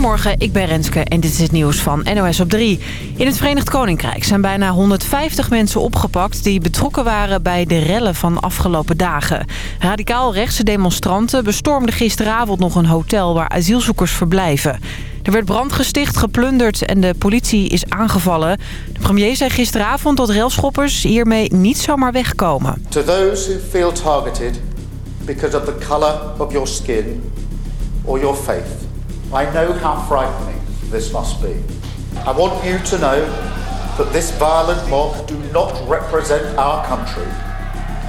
Goedemorgen, ik ben Renske en dit is het nieuws van NOS op 3. In het Verenigd Koninkrijk zijn bijna 150 mensen opgepakt... die betrokken waren bij de rellen van afgelopen dagen. Radicaal rechtse demonstranten bestormden gisteravond nog een hotel... waar asielzoekers verblijven. Er werd brand gesticht, geplunderd en de politie is aangevallen. De premier zei gisteravond dat railschoppers hiermee niet zomaar wegkomen. To those who feel targeted because of the color of your skin or your faith, I know how frightening this must be. I want you to know that this violent mob do not represent our country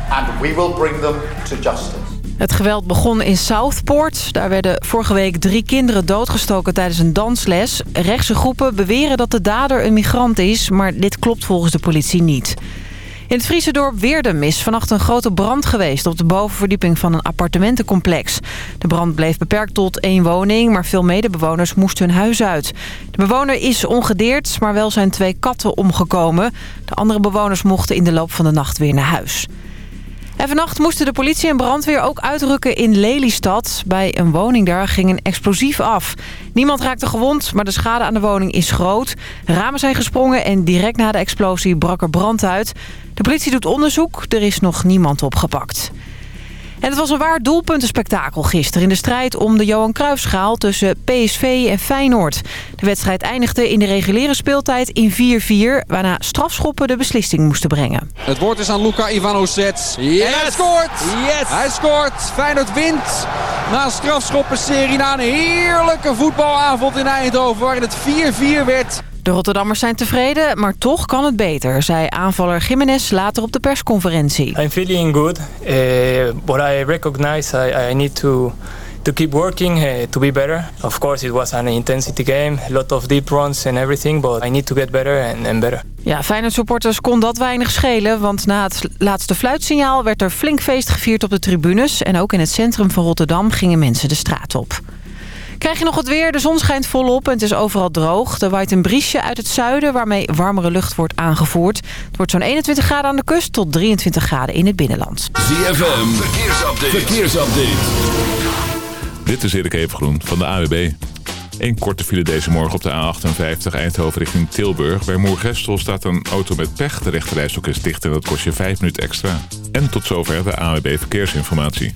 and we will bring them to justice. Het geweld begon in Southport. Daar werden vorige week drie kinderen doodgestoken tijdens een dansles. Rechtse groepen beweren dat de dader een migrant is... maar dit klopt volgens de politie niet. In het Friese dorp Weerdum is vannacht een grote brand geweest... op de bovenverdieping van een appartementencomplex. De brand bleef beperkt tot één woning... maar veel medebewoners moesten hun huis uit. De bewoner is ongedeerd, maar wel zijn twee katten omgekomen. De andere bewoners mochten in de loop van de nacht weer naar huis. En vannacht moesten de politie en brandweer ook uitrukken in Lelystad. Bij een woning daar ging een explosief af. Niemand raakte gewond, maar de schade aan de woning is groot. Ramen zijn gesprongen en direct na de explosie brak er brand uit. De politie doet onderzoek, er is nog niemand opgepakt. En het was een waar doelpuntenspektakel gisteren in de strijd om de Johan Cruijffschaal tussen PSV en Feyenoord. De wedstrijd eindigde in de reguliere speeltijd in 4-4, waarna strafschoppen de beslissing moesten brengen. Het woord is aan Luka Ivanovic. Yes! En hij scoort! Yes! Hij scoort! Feyenoord wint na een strafschoppenserie na een heerlijke voetbalavond in Eindhoven waarin het 4-4 werd. De Rotterdammers zijn tevreden, maar toch kan het beter, zei aanvaller Jiménez later op de persconferentie. I'm feeling good, uh, but I recognize I, I need to to keep working uh, to be better. Of course, it was an intensity game, a lot of deep runs and everything, but I need to get better and, and better. Ja, Feyenoord supporters kon dat weinig schelen, want na het laatste fluitsignaal werd er flink feest gevierd op de tribunes en ook in het centrum van Rotterdam gingen mensen de straat op. Krijg je nog het weer? De zon schijnt volop en het is overal droog. Er waait een briesje uit het zuiden waarmee warmere lucht wordt aangevoerd. Het wordt zo'n 21 graden aan de kust tot 23 graden in het binnenland. ZFM, verkeersupdate. verkeersupdate. Dit is Erik Evengroen van de AWB. Een korte file deze morgen op de A58 Eindhoven richting Tilburg. Bij Moergestel staat een auto met pech. De rechterrijstok is dicht en dat kost je 5 minuten extra. En tot zover de AWB Verkeersinformatie.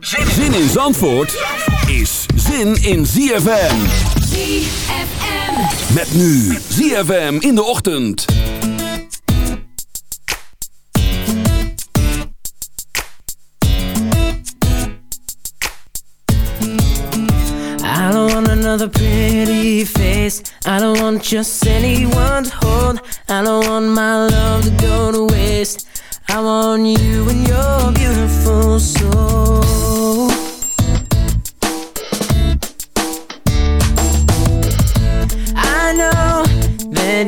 Zin in Zandvoort is zin in ZFM. ZFM. Met nu ZFM in de ochtend. I don't want another pretty face I don't want just anyone to hold I don't want my love to go to waste I want you and your beautiful soul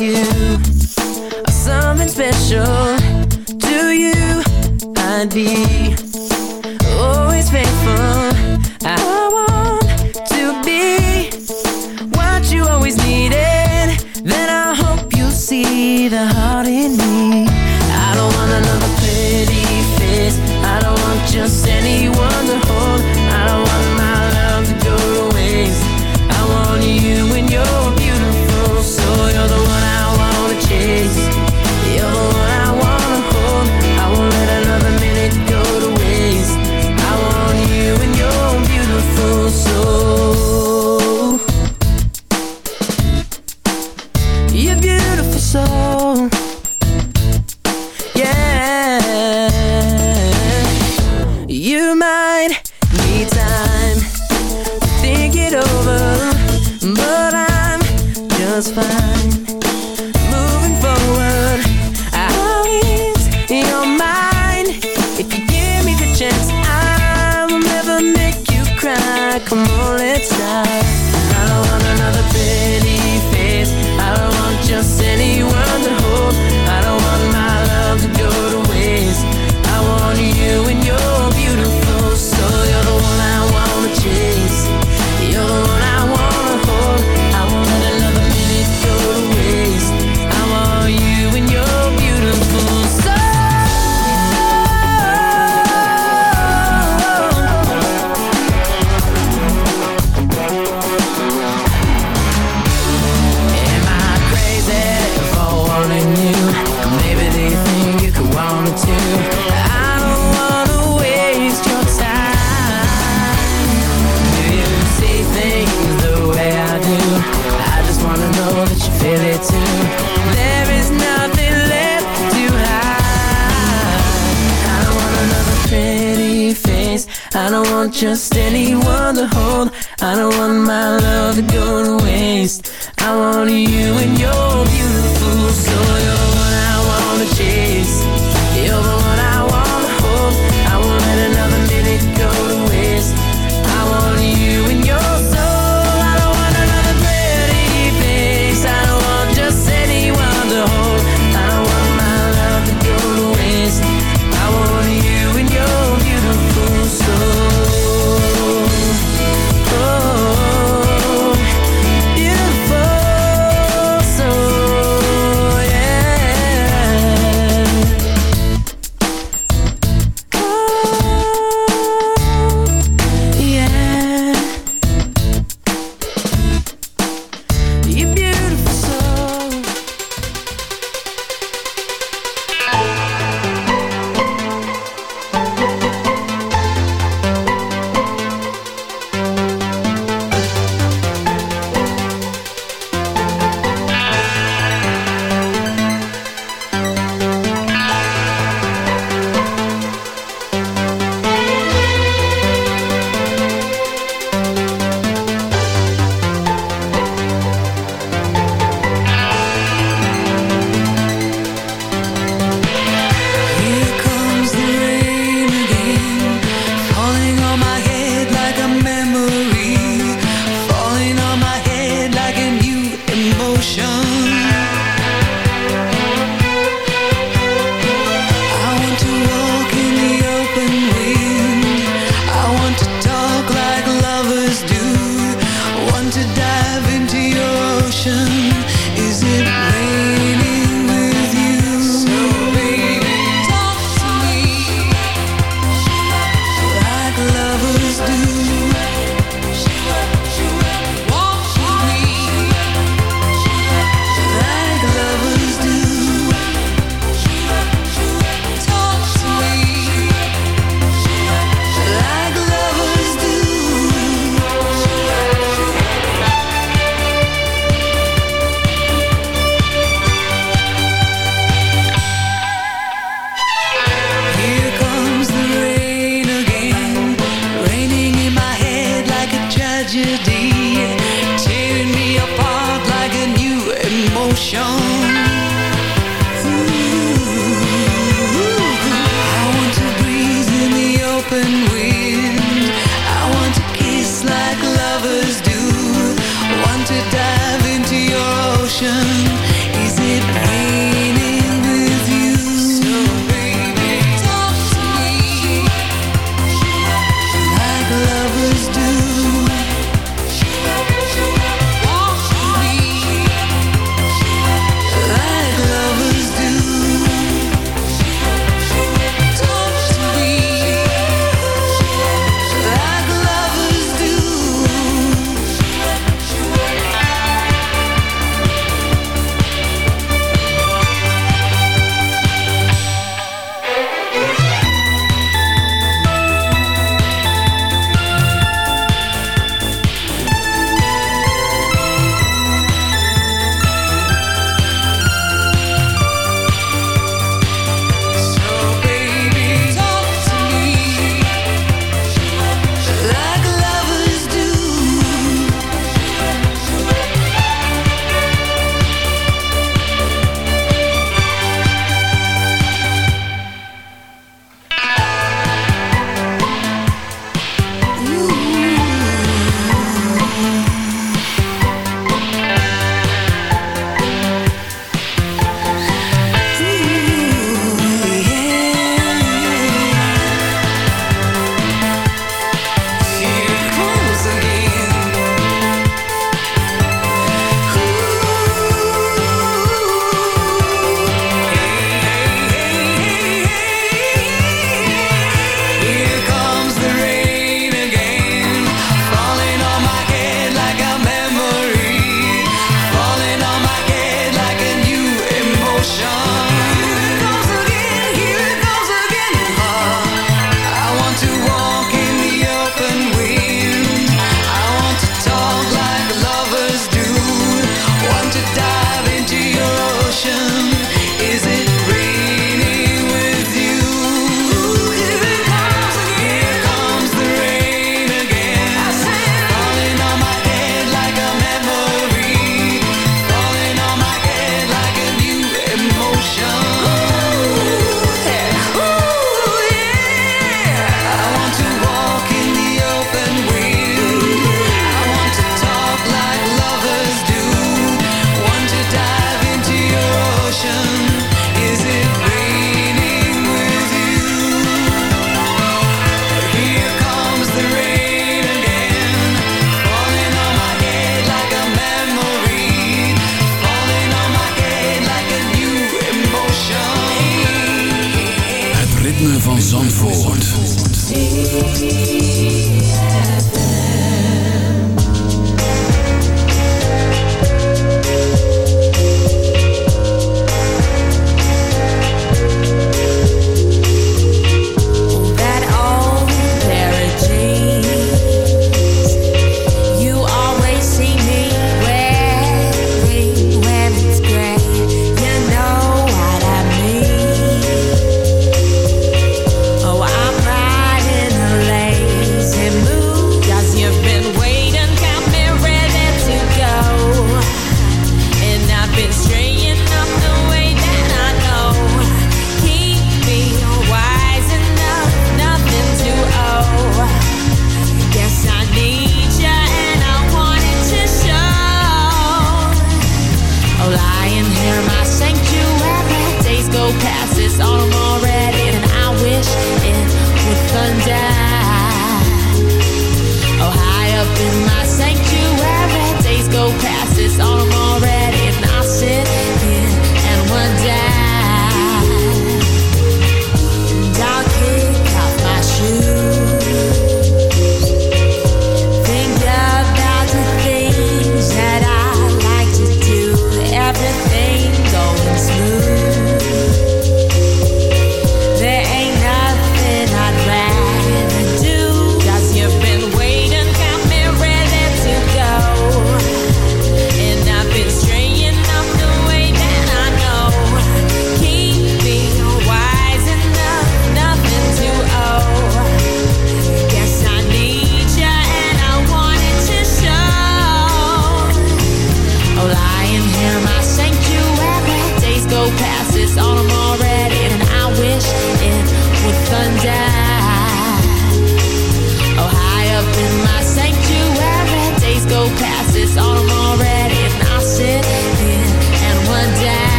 you. Are something special. To you I'd be just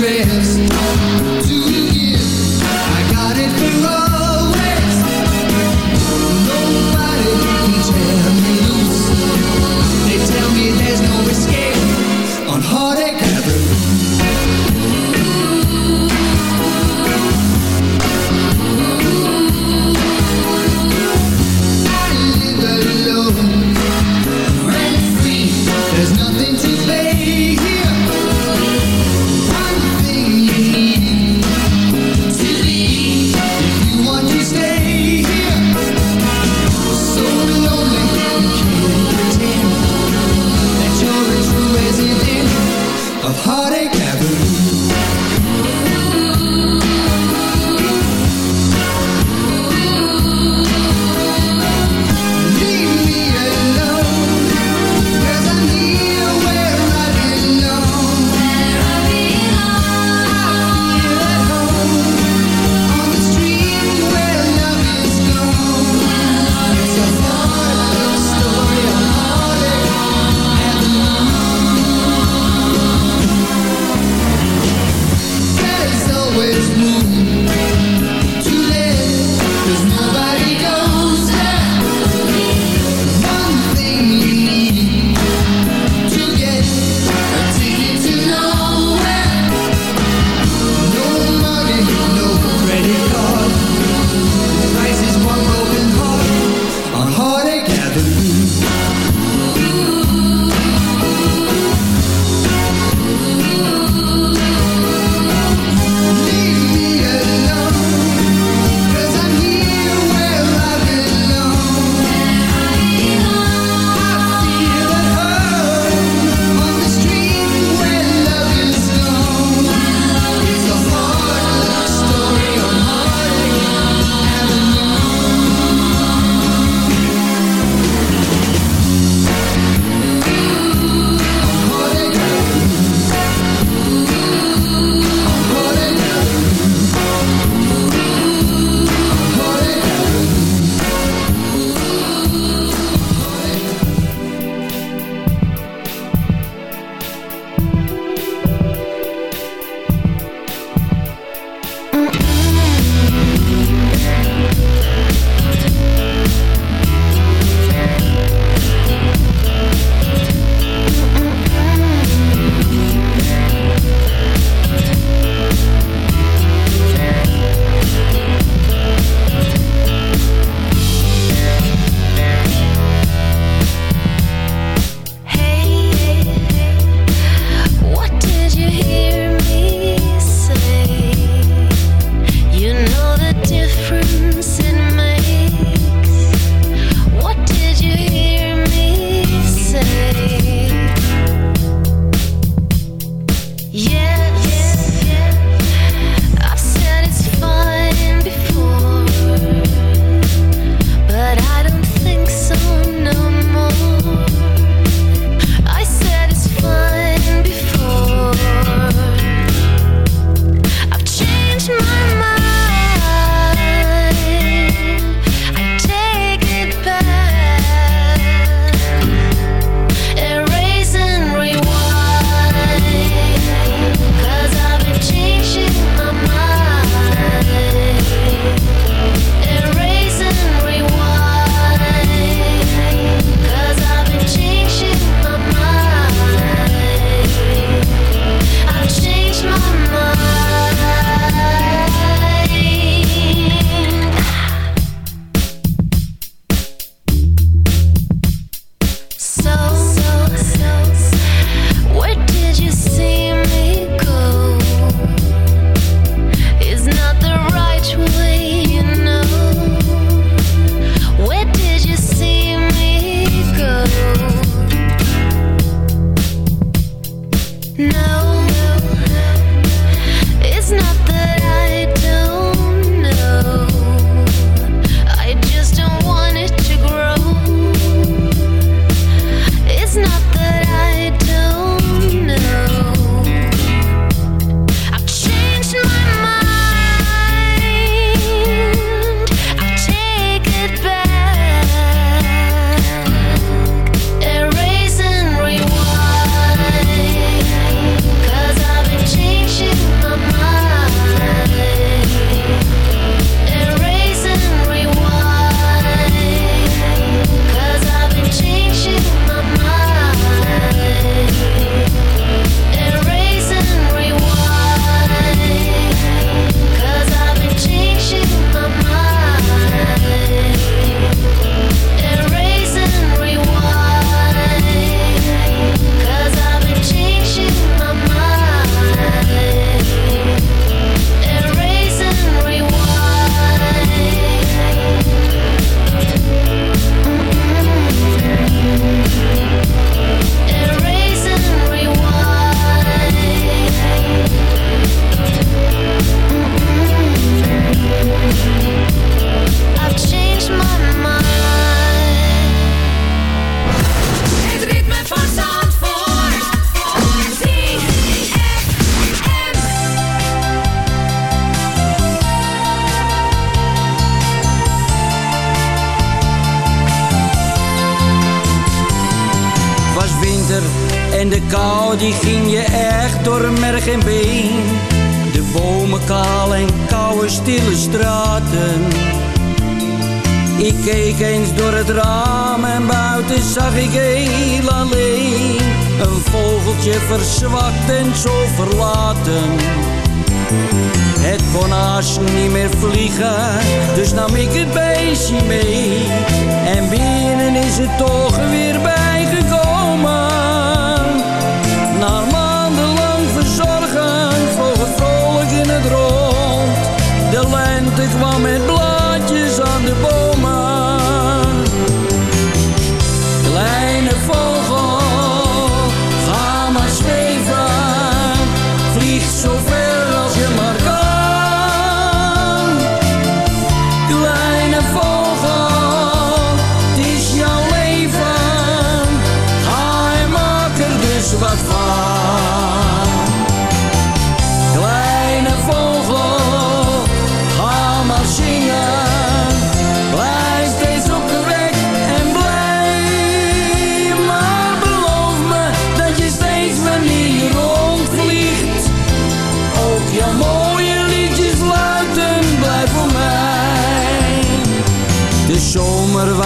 dress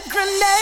grenade.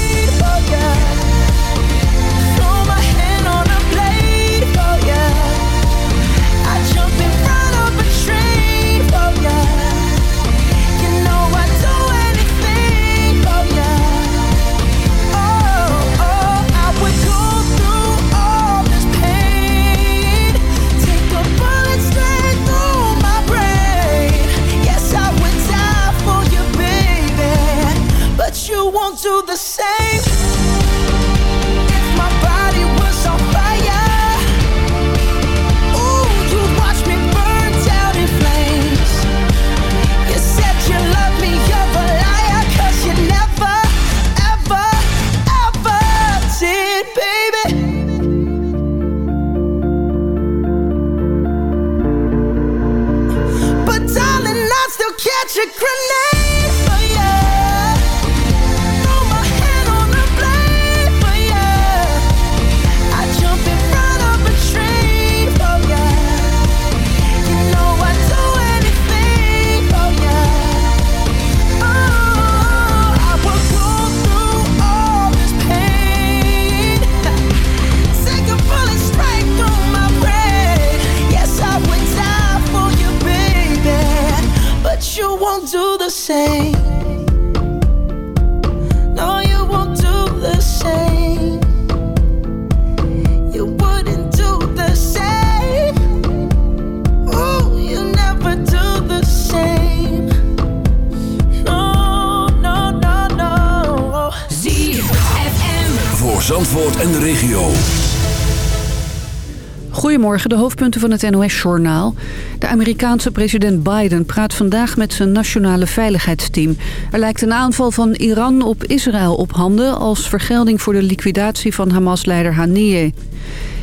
van het NOS-journaal. De Amerikaanse president Biden praat vandaag met zijn nationale veiligheidsteam. Er lijkt een aanval van Iran op Israël op handen... als vergelding voor de liquidatie van Hamas-leider Haniyeh.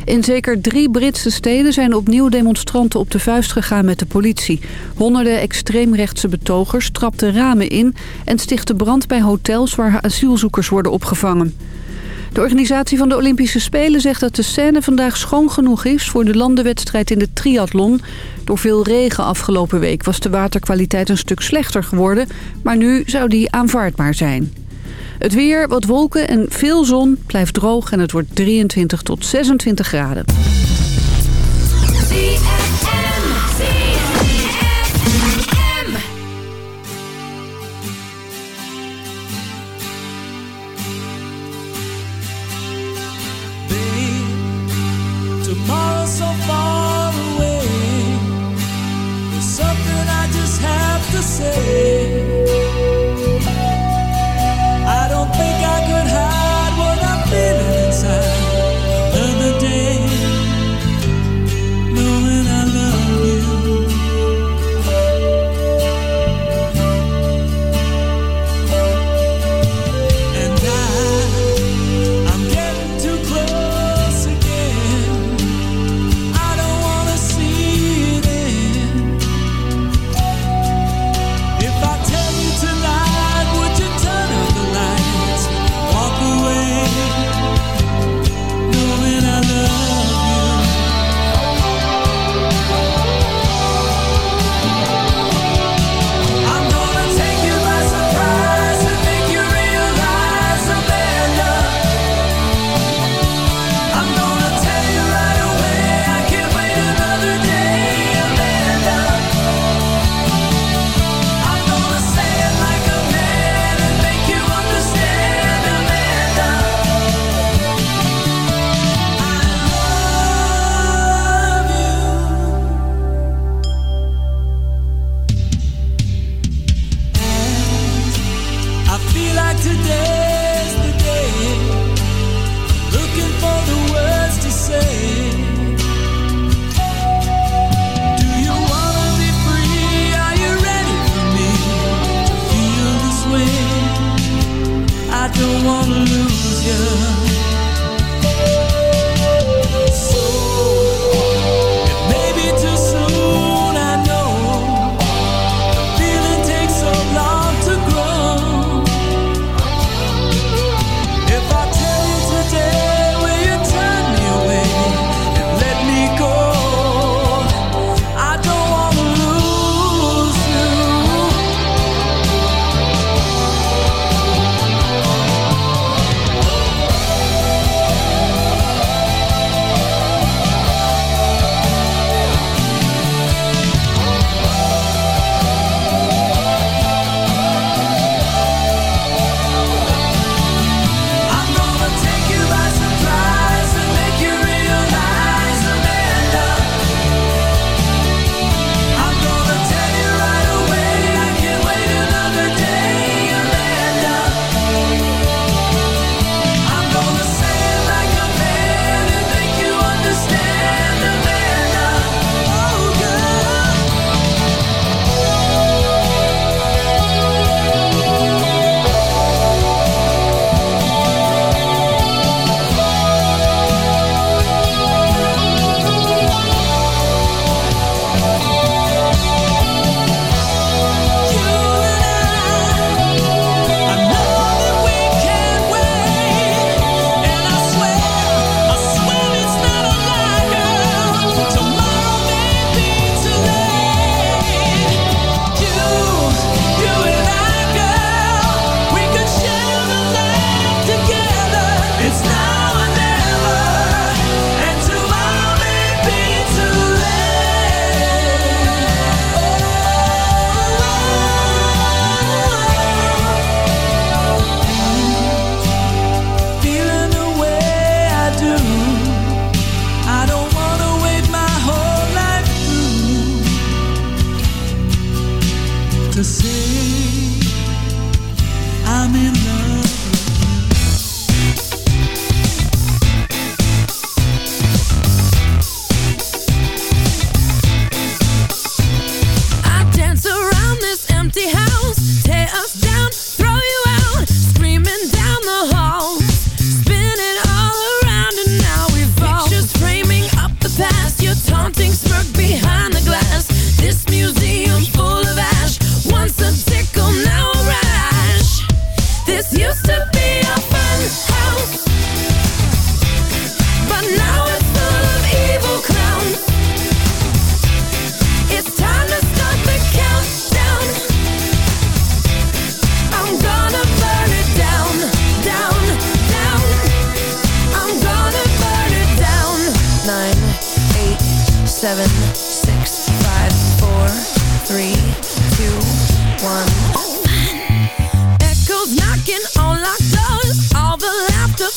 In zeker drie Britse steden zijn opnieuw demonstranten op de vuist gegaan met de politie. Honderden extreemrechtse betogers trapten ramen in... en stichten brand bij hotels waar asielzoekers worden opgevangen. De organisatie van de Olympische Spelen zegt dat de scène vandaag schoon genoeg is... voor de landenwedstrijd in de triathlon. Door veel regen afgelopen week was de waterkwaliteit een stuk slechter geworden... maar nu zou die aanvaardbaar zijn. Het weer, wat wolken en veel zon blijft droog en het wordt 23 tot 26 graden.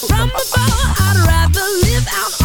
From before. I'd rather live out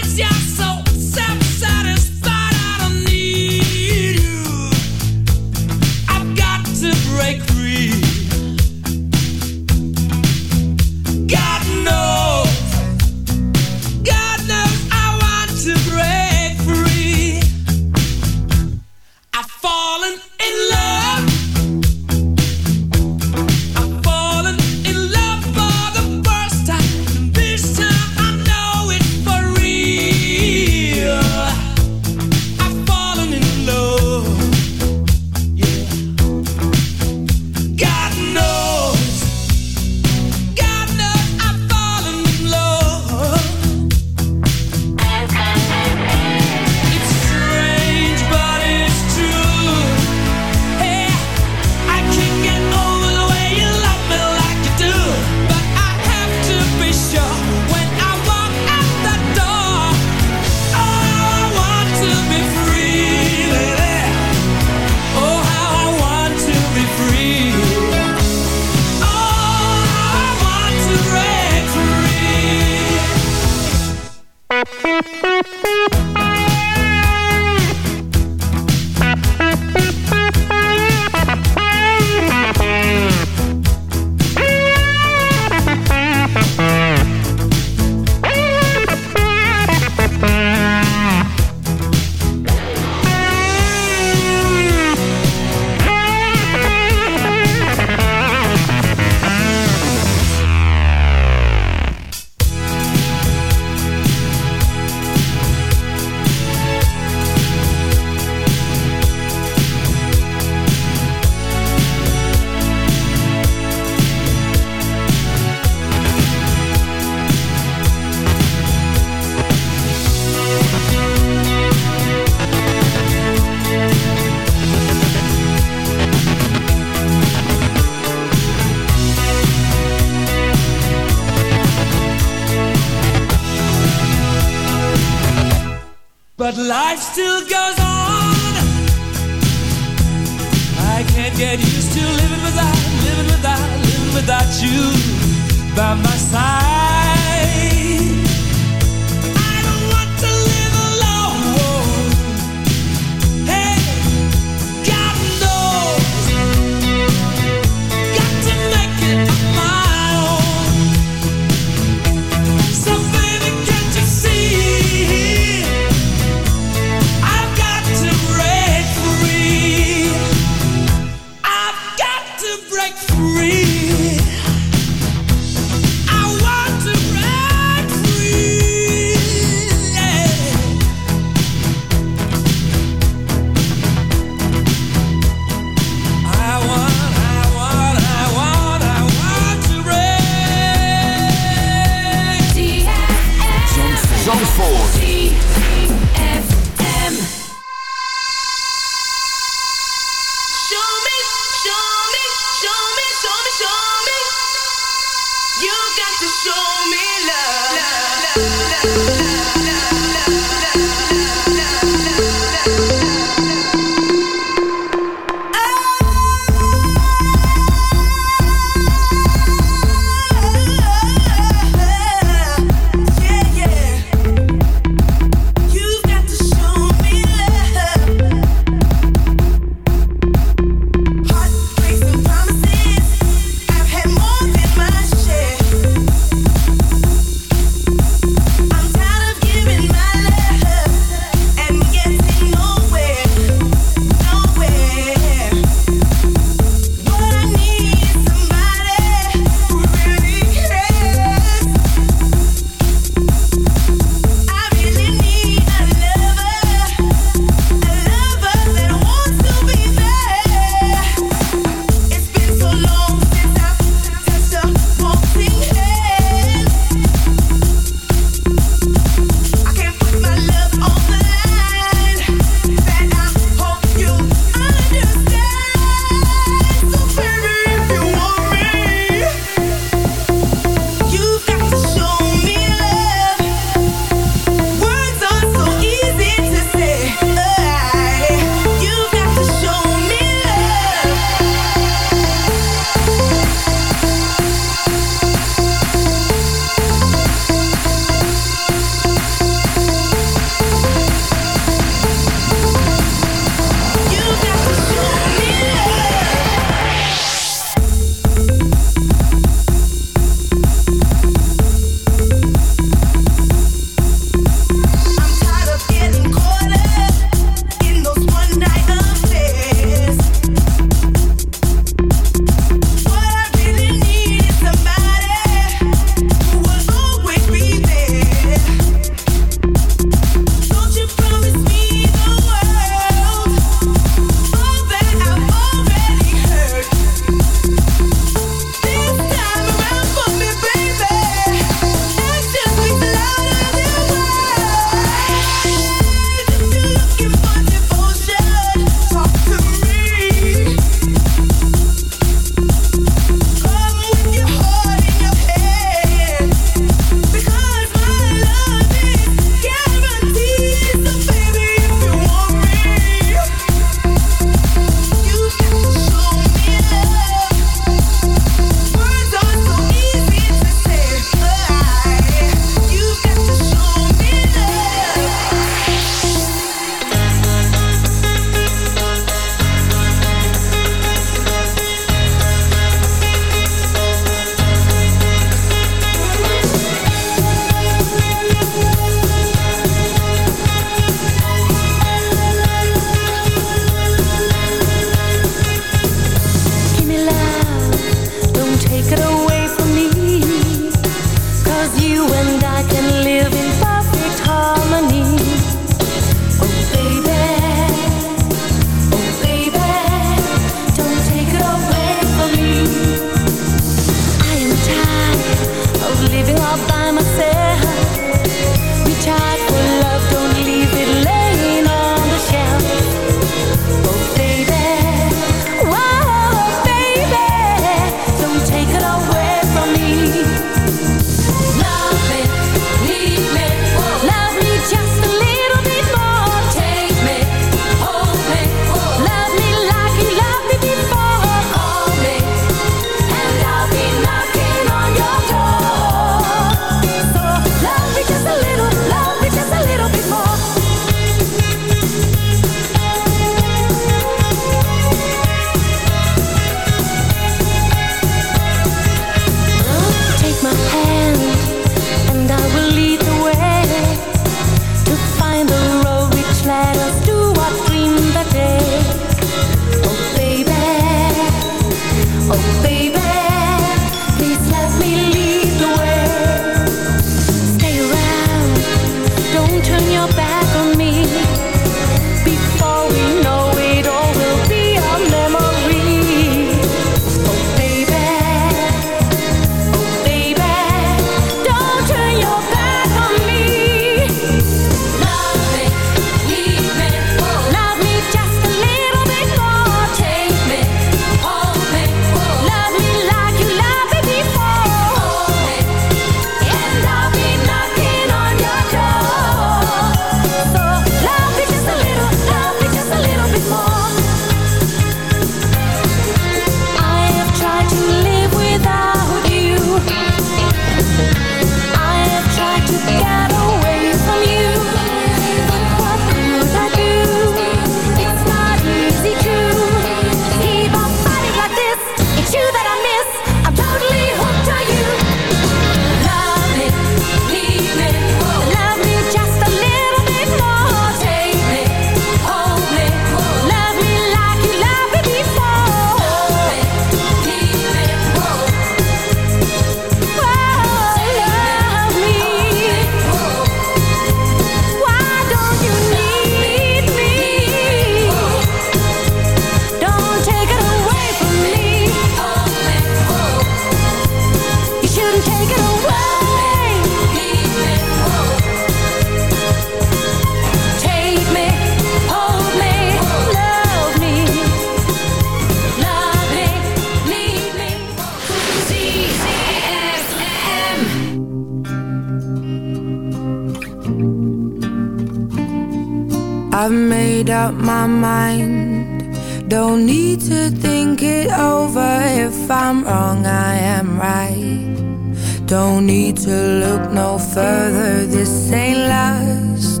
further. This ain't last.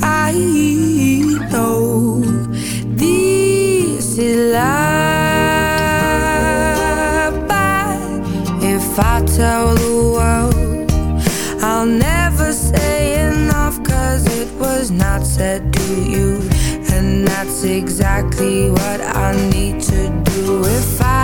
I know this is love. But if I tell the world, I'll never say enough. Cause it was not said to you. And that's exactly what I need to do if I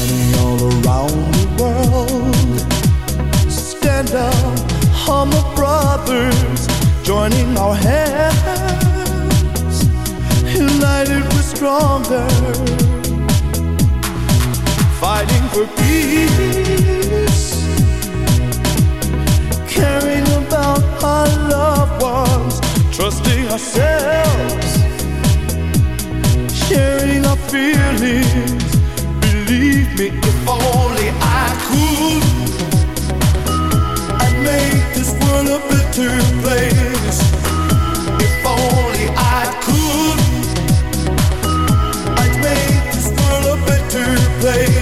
Everybody all around the world, stand up, humble brothers, joining our hands, united we're stronger, fighting for peace, caring about our loved ones, trusting ourselves, sharing our feelings. If only I could, I'd make this world a better place. If only I could, I'd make this world a better place.